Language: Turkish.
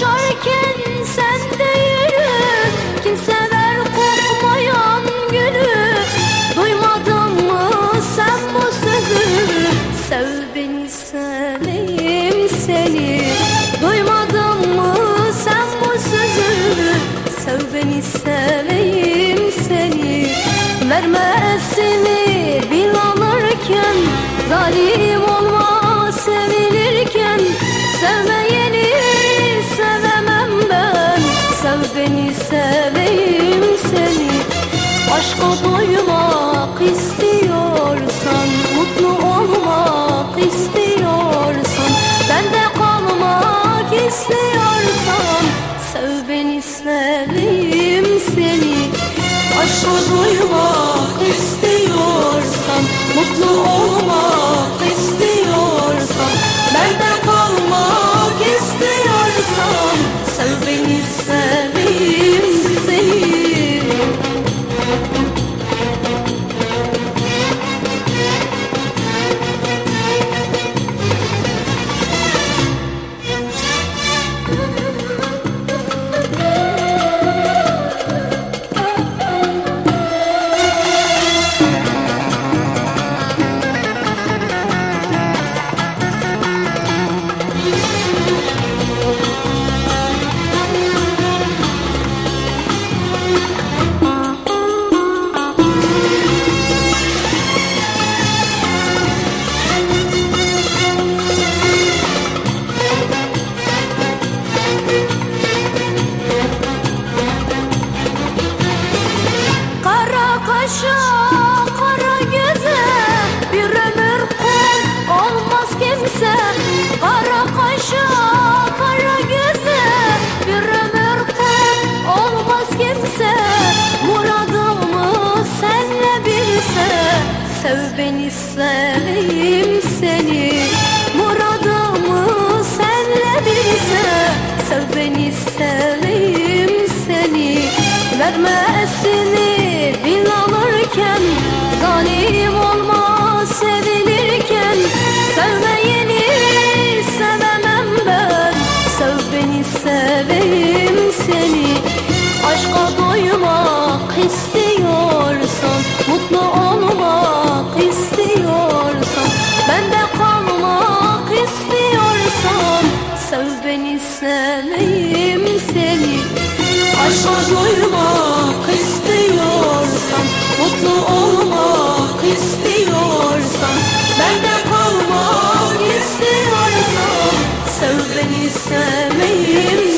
Ben koşarken sen de yürü. Kim sever kokmayan günü Duymadın mı sen bu sözü? Sev beni seveyim seni. Duymadın mı sen bu sözü? Sev beni seveyim seni. Vermezsini bil alırken Zalim Aşka istiyorsan Mutlu olmak istiyorsan Bende kalmak istiyorsan seveyim seni. Muradımı senle bilse Sev beni seveyim seni. Verme esini bil alırken Zalim olma sevini. seveyim seni. Aşka doymak istiyorsan Mutlu olmak istiyorsan Benden kalmak istiyorsan Sev beni seveyim